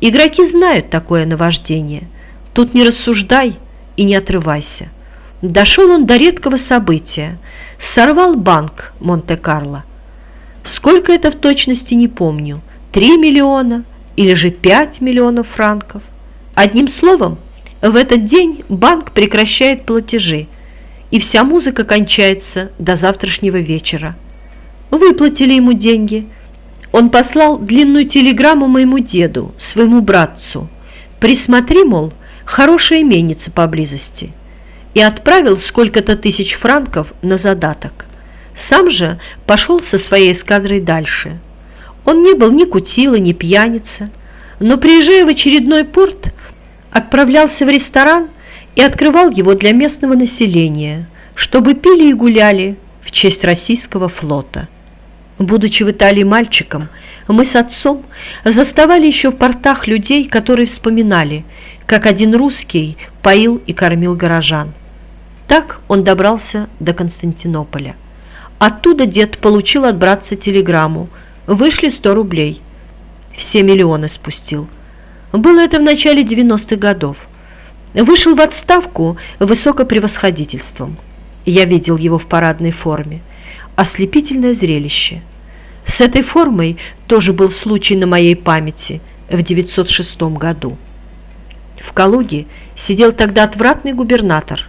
Игроки знают такое наваждение. Тут не рассуждай и не отрывайся. Дошел он до редкого события. Сорвал банк Монте-Карло. Сколько это в точности не помню. Три миллиона или же пять миллионов франков. Одним словом, в этот день банк прекращает платежи, и вся музыка кончается до завтрашнего вечера. Выплатили ему деньги. Он послал длинную телеграмму моему деду, своему братцу. Присмотри, мол, хорошая именница поблизости. И отправил сколько-то тысяч франков на задаток. Сам же пошел со своей эскадрой дальше. Он не был ни кутила, ни пьяница, но, приезжая в очередной порт, отправлялся в ресторан и открывал его для местного населения, чтобы пили и гуляли в честь российского флота. Будучи в Италии мальчиком, мы с отцом заставали еще в портах людей, которые вспоминали, как один русский поил и кормил горожан. Так он добрался до Константинополя. Оттуда дед получил от братца телеграмму. Вышли 100 рублей. Все миллионы спустил. Было это в начале 90-х годов. Вышел в отставку высокопревосходительством. Я видел его в парадной форме. Ослепительное зрелище. С этой формой тоже был случай на моей памяти в 906 году. В Калуге сидел тогда отвратный губернатор.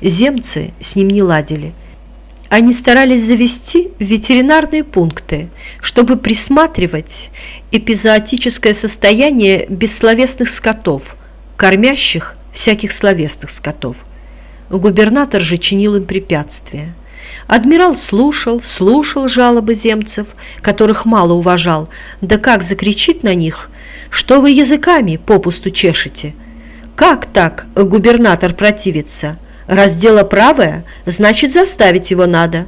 Земцы с ним не ладили – они старались завести ветеринарные пункты, чтобы присматривать эпизоотическое состояние бессловесных скотов, кормящих всяких словесных скотов. Губернатор же чинил им препятствия. Адмирал слушал, слушал жалобы земцев, которых мало уважал, да как закричит на них, что вы языками попусту чешете. Как так губернатор противится? Раз дело правое, значит заставить его надо.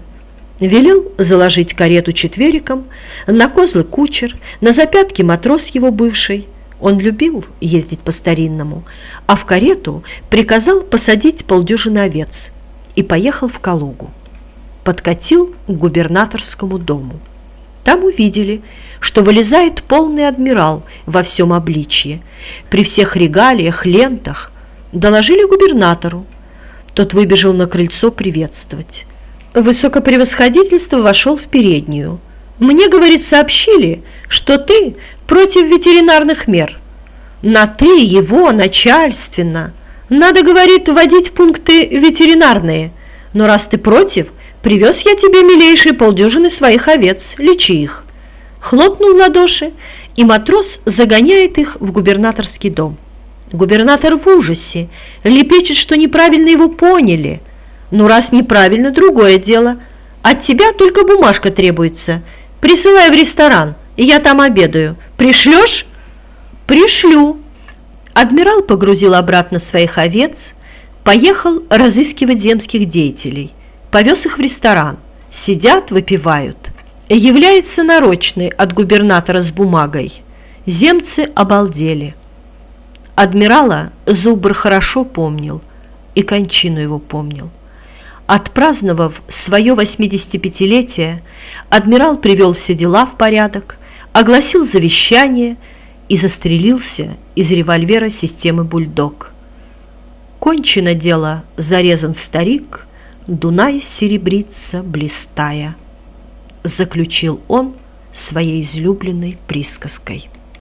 Велел заложить карету четвериком, на козлы кучер, на запятки матрос его бывший. Он любил ездить по-старинному, а в карету приказал посадить полдюжины овец и поехал в Калугу. Подкатил к губернаторскому дому. Там увидели, что вылезает полный адмирал во всем обличье, при всех регалиях, лентах. Доложили губернатору. Тот выбежал на крыльцо приветствовать. Высокопревосходительство вошел в переднюю. «Мне, — говорит, — сообщили, что ты против ветеринарных мер. На ты его начальственно. Надо, — говорит, — вводить пункты ветеринарные. Но раз ты против, привез я тебе, милейший, полдюжины своих овец, лечи их». Хлопнул ладоши, и матрос загоняет их в губернаторский дом. Губернатор в ужасе, лепечет, что неправильно его поняли. Ну, раз неправильно, другое дело. От тебя только бумажка требуется. Присылай в ресторан, и я там обедаю. Пришлешь? Пришлю. Адмирал погрузил обратно своих овец, поехал разыскивать земских деятелей, повез их в ресторан. Сидят, выпивают. Является нарочный от губернатора с бумагой. Земцы обалдели. Адмирала Зубр хорошо помнил и кончину его помнил. Отпраздновав свое 85-летие, адмирал привел все дела в порядок, огласил завещание и застрелился из револьвера системы «Бульдог». Кончено дело, зарезан старик, Дунай серебрится, блистая, заключил он своей излюбленной присказкой.